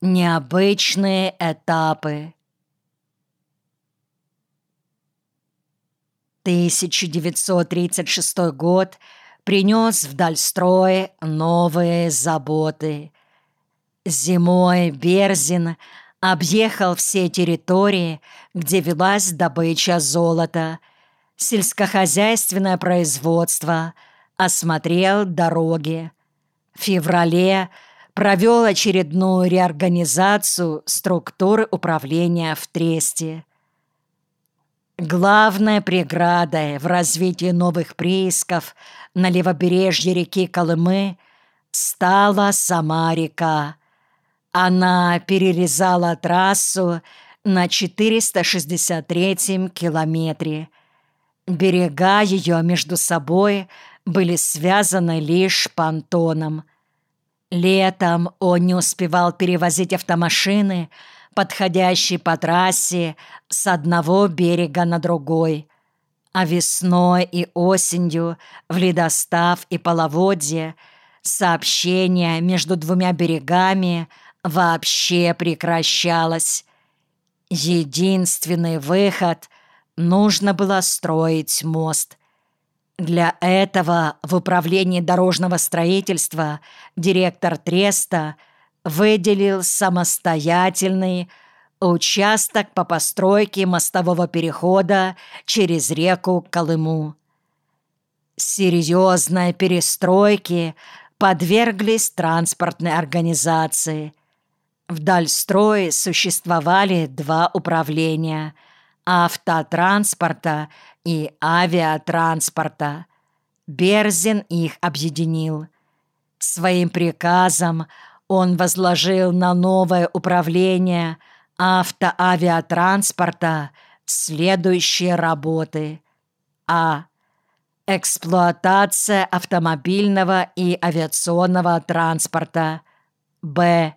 Необычные этапы 1936 год принес в Дальстрой новые заботы. Зимой Берзин объехал все территории, где велась добыча золота, сельскохозяйственное производство, осмотрел дороги. В феврале провел очередную реорганизацию структуры управления в Тресте. Главной преградой в развитии новых приисков на левобережье реки Колымы стала сама река. Она перерезала трассу на 463-м километре. Берега ее между собой были связаны лишь понтоном. Летом он не успевал перевозить автомашины, подходящие по трассе с одного берега на другой. А весной и осенью в ледостав и половодье сообщение между двумя берегами вообще прекращалось. Единственный выход — нужно было строить мост. Для этого в управлении дорожного строительства директор Треста выделил самостоятельный участок по постройке мостового перехода через реку Колыму. Серьезной перестройке подверглись транспортные организации. В Дальстрое существовали два управления – автотранспорта и авиатранспорта. Берзин их объединил. Своим приказом он возложил на новое управление автоавиатранспорта следующие работы. А. Эксплуатация автомобильного и авиационного транспорта. Б.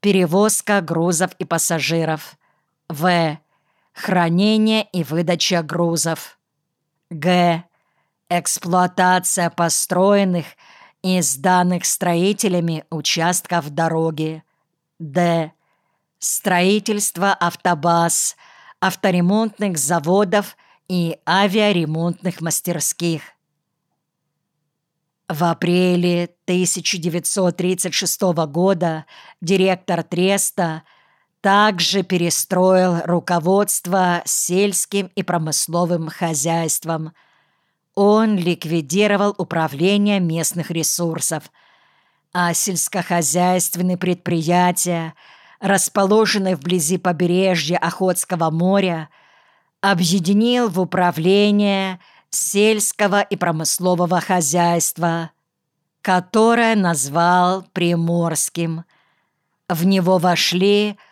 Перевозка грузов и пассажиров. В хранение и выдача грузов. Г. Эксплуатация построенных и сданных строителями участков дороги. Д. Строительство автобаз, авторемонтных заводов и авиаремонтных мастерских. В апреле 1936 года директор Треста – также перестроил руководство сельским и промысловым хозяйством. Он ликвидировал управление местных ресурсов, а сельскохозяйственные предприятия, расположенные вблизи побережья Охотского моря, объединил в управление сельского и промыслового хозяйства, которое назвал Приморским. В него вошли –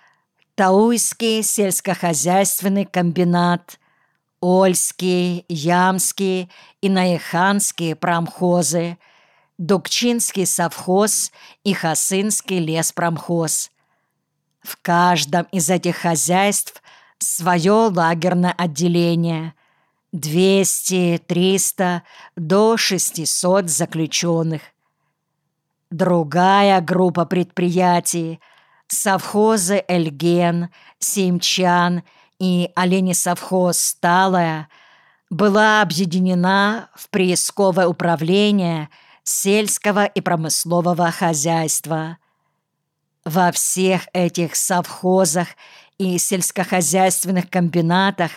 Тауйский сельскохозяйственный комбинат, Ольский, Ямский и Наиханские промхозы, Дукчинский совхоз и Хасынский леспромхоз. В каждом из этих хозяйств свое лагерное отделение – 200, 300 до 600 заключенных. Другая группа предприятий – совхозы Эльген, Симчан и оленесовхоз Сталая была объединена в приисковое управление сельского и промыслового хозяйства. Во всех этих совхозах и сельскохозяйственных комбинатах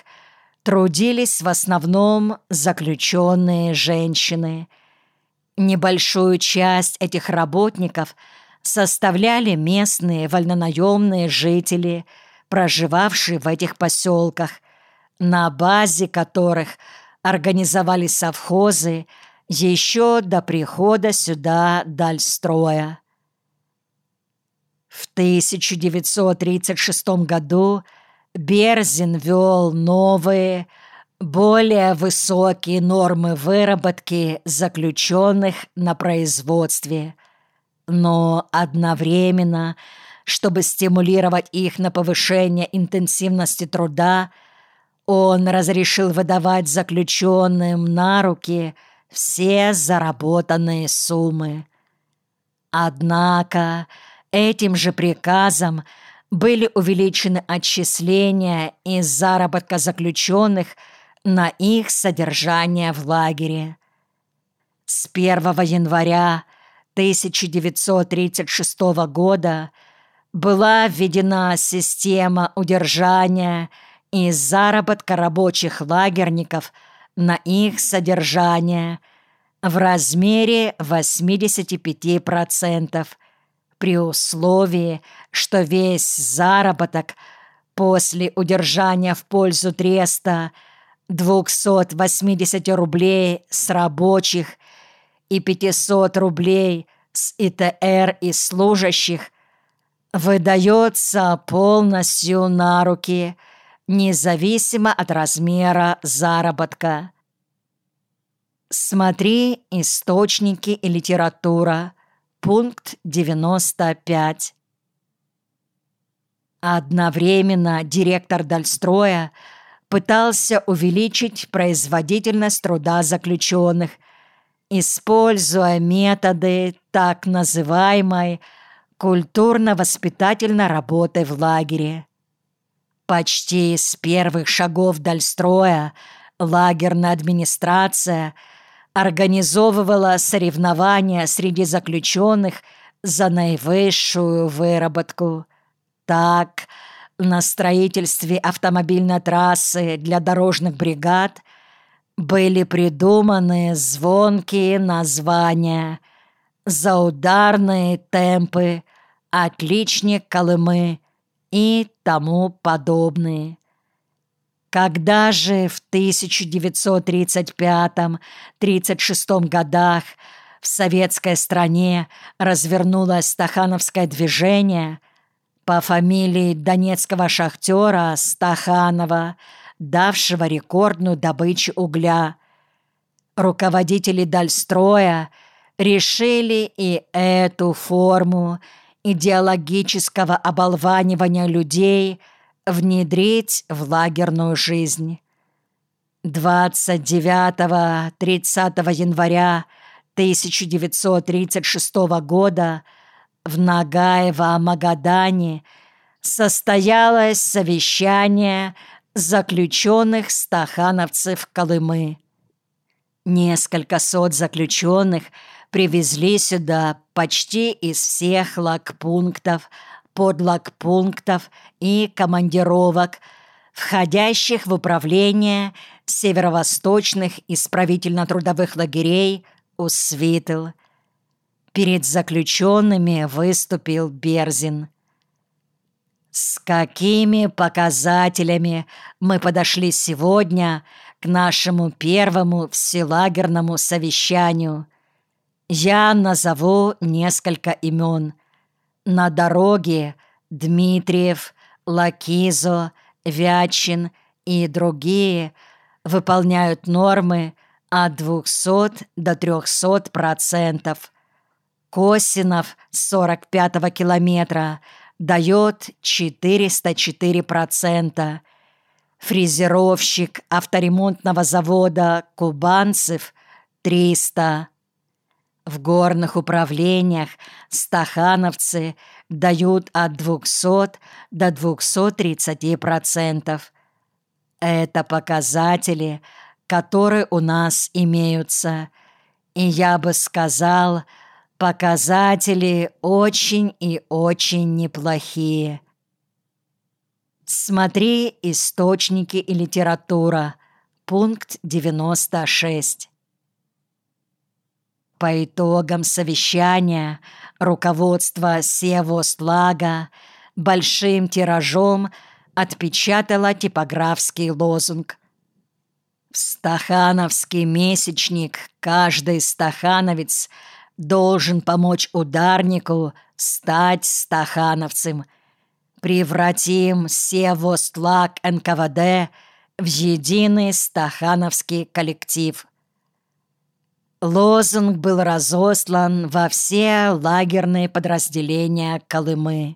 трудились в основном заключенные женщины. Небольшую часть этих работников – составляли местные вольнонаемные жители, проживавшие в этих поселках, на базе которых организовали совхозы еще до прихода сюда Дальстроя. В 1936 году Берзин вел новые, более высокие нормы выработки заключенных на производстве – но одновременно, чтобы стимулировать их на повышение интенсивности труда, он разрешил выдавать заключенным на руки все заработанные суммы. Однако Этим же приказом были увеличены отчисления из заработка заключенных на их содержание в лагере. С 1 января 1936 года была введена система удержания и заработка рабочих лагерников на их содержание в размере 85% при условии, что весь заработок после удержания в пользу треста 280 рублей с рабочих и 500 рублей с ИТР и служащих выдается полностью на руки, независимо от размера заработка. Смотри источники и литература. Пункт 95. Одновременно директор Дальстроя пытался увеличить производительность труда заключенных, используя методы так называемой культурно-воспитательной работы в лагере. Почти с первых шагов Дальстроя лагерная администрация – организовывала соревнования среди заключенных за наивысшую выработку. Так, на строительстве автомобильной трассы для дорожных бригад были придуманы звонкие названия «За ударные темпы», «Отличник Колымы» и тому подобные. Когда же в 1935-36 годах в советской стране развернулось стахановское движение по фамилии донецкого шахтера Стаханова, давшего рекордную добычу угля, руководители Дальстроя решили и эту форму идеологического оболванивания людей – внедрить в лагерную жизнь. 29-30 января 1936 года в Нагаево-Магадане состоялось совещание заключенных стахановцев Колымы. Несколько сот заключенных привезли сюда почти из всех лагпунктов подлагпунктов и командировок, входящих в управление северо-восточных исправительно-трудовых лагерей Усвитл. Перед заключенными выступил Берзин. С какими показателями мы подошли сегодня к нашему первому вселагерному совещанию? Я назову несколько имен – на дороге Дмитриев, Лакизо, Вячин и другие выполняют нормы от 200 до 300 процентов. Косинов с 45-го километра дает 404 процента. Фрезеровщик авторемонтного завода «Кубанцев» 300 в горных управлениях стахановцы дают от 200 до 230%. Это показатели, которые у нас имеются. И я бы сказал, показатели очень и очень неплохие. Смотри источники и литература. Пункт 96. По итогам совещания руководство Севостлага большим тиражом отпечатало типографский лозунг «В стахановский месячник каждый стахановец должен помочь ударнику стать стахановцем. Превратим Севостлаг НКВД в единый стахановский коллектив». Лозунг был разослан во все лагерные подразделения Колымы.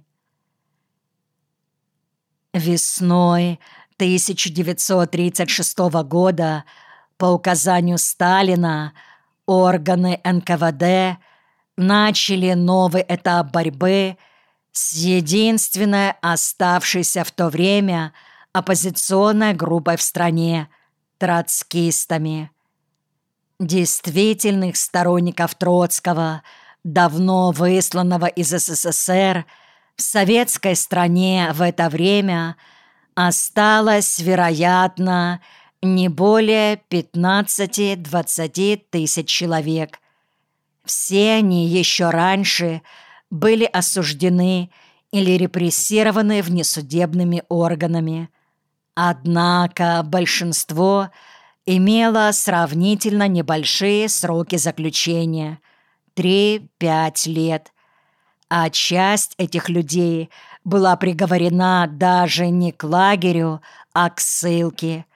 Весной 1936 года по указанию Сталина органы НКВД начали новый этап борьбы с единственной оставшейся в то время оппозиционной группой в стране – троцкистами. Действительных сторонников Троцкого, давно высланного из СССР, в советской стране в это время осталось, вероятно, не более 15-20 тысяч человек. Все они еще раньше были осуждены или репрессированы внесудебными органами. Однако большинство имело сравнительно небольшие сроки заключения – 3-5 лет. А часть этих людей была приговорена даже не к лагерю, а к ссылке –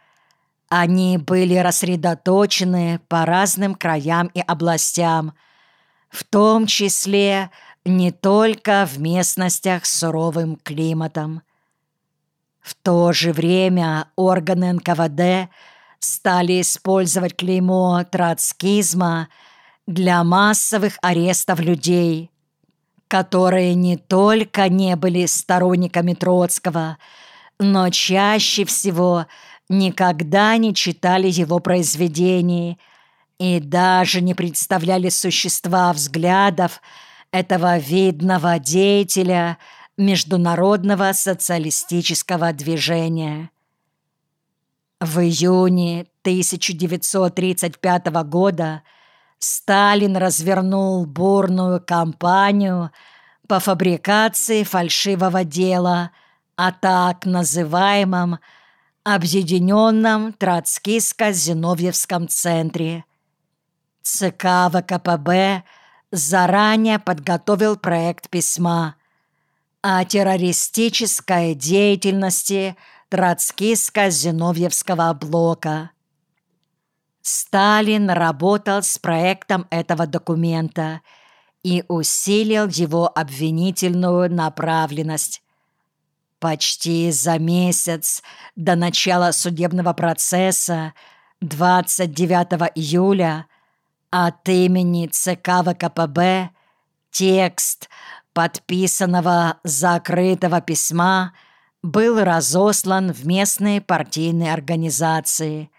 они были рассредоточены по разным краям и областям, в том числе не только в местностях с суровым климатом. В то же время органы НКВД стали использовать клеймо троцкизма для массовых арестов людей, которые не только не были сторонниками Троцкого, но чаще всего – никогда не читали его произведений и даже не представляли существа взглядов этого видного деятеля международного социалистического движения. В июне 1935 года Сталин развернул бурную кампанию по фабрикации фальшивого дела о так называемом Объединенном Троцкистско-Зиновьевском центре. ЦК ВКПБ заранее подготовил проект письма о террористической деятельности Троцкистско-Зиновьевского блока. Сталин работал с проектом этого документа и усилил его обвинительную направленность. Почти за месяц до начала судебного процесса 29 июля от имени ЦК ВКПБ текст подписанного закрытого письма был разослан в местные партийные организации.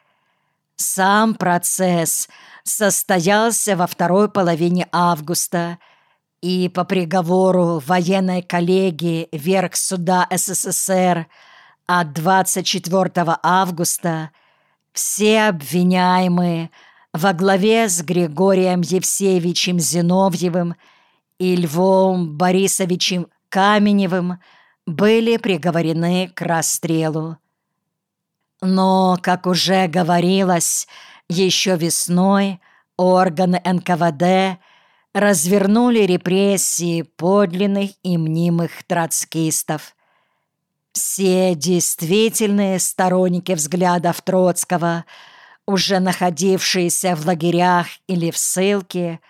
Сам процесс состоялся во второй половине августа – и по приговору военной коллегии Верхсуда СССР от 24 августа все обвиняемые во главе с Григорием Евсеевичем Зиновьевым и Львом Борисовичем Каменевым были приговорены к расстрелу. Но, как уже говорилось, еще весной органы НКВД – развернули репрессии подлинных и мнимых троцкистов. Все действительные сторонники взглядов Троцкого, уже находившиеся в лагерях или в ссылке,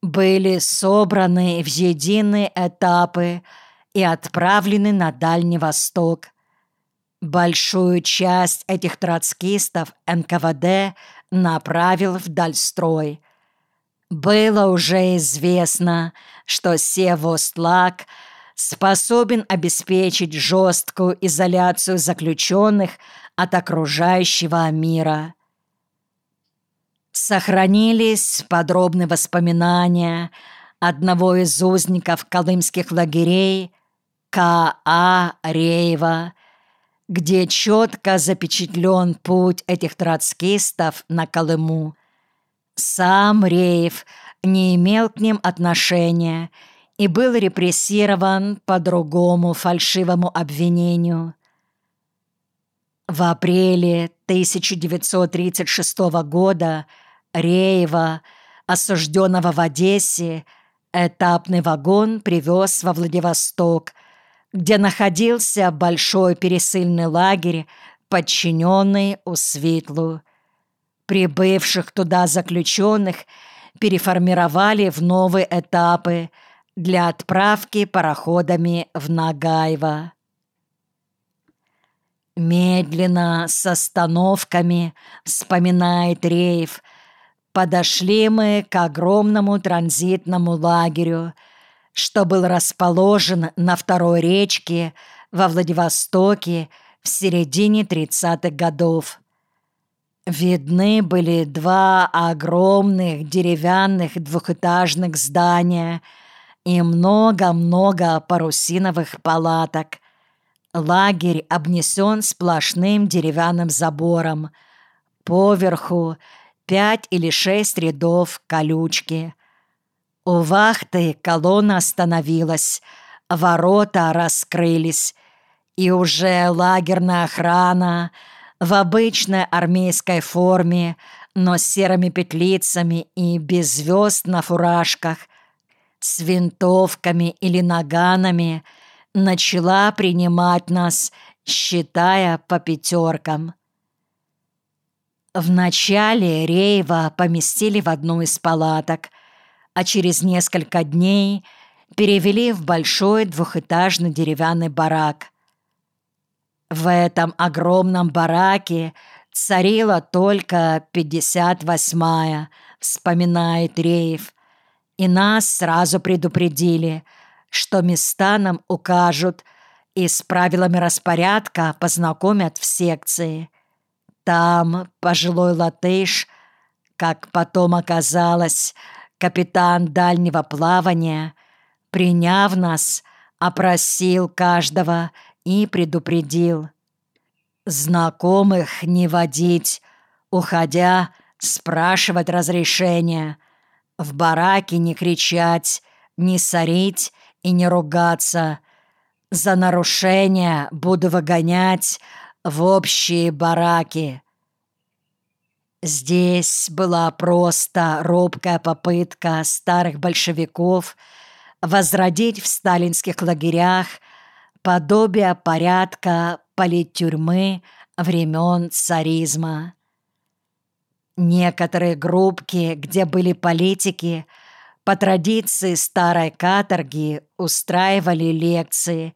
были собраны в единые этапы и отправлены на Дальний Восток. Большую часть этих троцкистов НКВД направил в Дальстрой – было уже известно, что Севостлак способен обеспечить жесткую изоляцию заключенных от окружающего мира. Сохранились подробные воспоминания одного из узников колымских лагерей К.А. Реева, где четко запечатлен путь этих троцкистов на Колыму. Сам Реев не имел к ним отношения и был репрессирован по другому фальшивому обвинению. В апреле 1936 года Реева, осужденного в Одессе, этапный вагон привез во Владивосток, где находился большой пересыльный лагерь, подчиненный Усвитлу. Прибывших туда заключенных переформировали в новые этапы для отправки пароходами в Нагаево. Медленно, с остановками, вспоминает Рейв, подошли мы к огромному транзитному лагерю, что был расположен на второй речке во Владивостоке в середине 30-х годов. Видны были два огромных деревянных двухэтажных здания и много-много парусиновых палаток. Лагерь обнесен сплошным деревянным забором. Поверху пять или шесть рядов колючки. У вахты колонна остановилась, ворота раскрылись, и уже лагерная охрана в обычной армейской форме, но с серыми петлицами и без звезд на фуражках, с винтовками или наганами, начала принимать нас, считая по пятеркам. Вначале Реева поместили в одну из палаток, а через несколько дней перевели в большой двухэтажный деревянный барак. В этом огромном бараке царила только 58-я, вспоминает Реев, и нас сразу предупредили, что места нам укажут и с правилами распорядка познакомят в секции. Там пожилой латыш, как потом оказалось, капитан дальнего плавания, приняв нас, опросил каждого и предупредил. Знакомых не водить, уходя, спрашивать разрешения, в бараке не кричать, не сорить и не ругаться. За нарушение буду выгонять в общие бараки. Здесь была просто робкая попытка старых большевиков возродить в сталинских лагерях подобие порядка политтюрьмы времен царизма. Некоторые группки, где были политики, по традиции старой каторги устраивали лекции,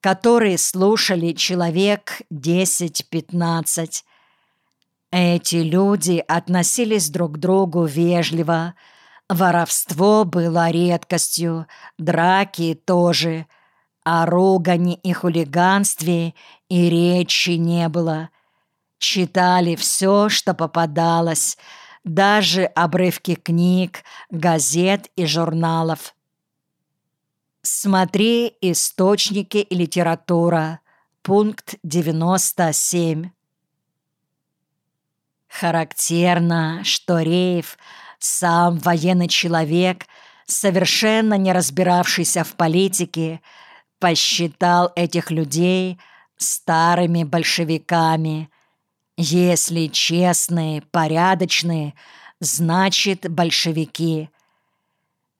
которые слушали человек 10-15. Эти люди относились друг к другу вежливо. Воровство было редкостью, драки тоже – о ругани и хулиганстве и речи не было. Читали все, что попадалось, даже обрывки книг, газет и журналов. Смотри «Источники и литература», пункт 97. Характерно, что Реев, сам военный человек, совершенно не разбиравшийся в политике, посчитал этих людей старыми большевиками. Если честные, порядочные, значит большевики.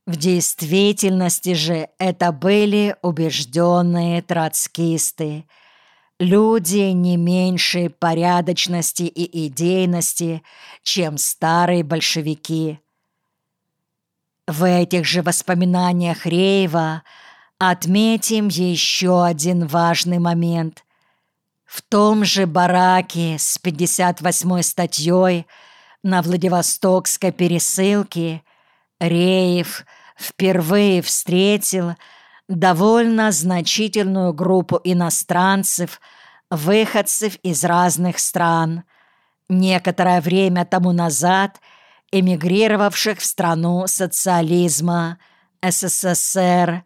В действительности же это были убежденные троцкисты, люди не меньшей порядочности и идейности, чем старые большевики. В этих же воспоминаниях Реева – Отметим еще один важный момент. В том же бараке с 58-й статьей на Владивостокской пересылке Реев впервые встретил довольно значительную группу иностранцев, выходцев из разных стран, некоторое время тому назад эмигрировавших в страну социализма, СССР,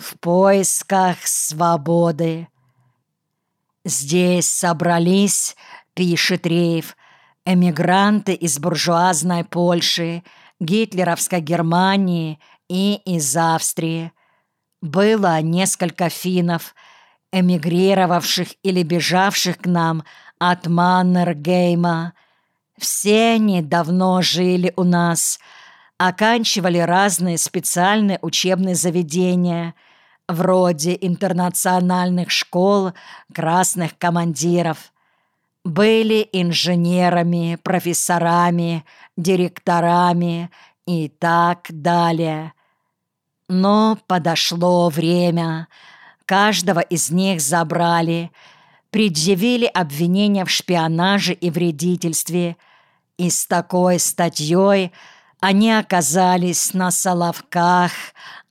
в поисках свободы. Здесь собрались, пишет Рейв, эмигранты из буржуазной Польши, гитлеровской Германии и из Австрии. Было несколько финнов, эмигрировавших или бежавших к нам от Маннергейма. Все они давно жили у нас, оканчивали разные специальные учебные заведения – вроде интернациональных школ красных командиров. Были инженерами, профессорами, директорами и так далее. Но подошло время. Каждого из них забрали, предъявили обвинения в шпионаже и вредительстве, и с такой статьей они оказались на Соловках,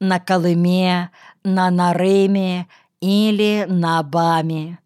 на Колыме, на Нарыме или на Баме.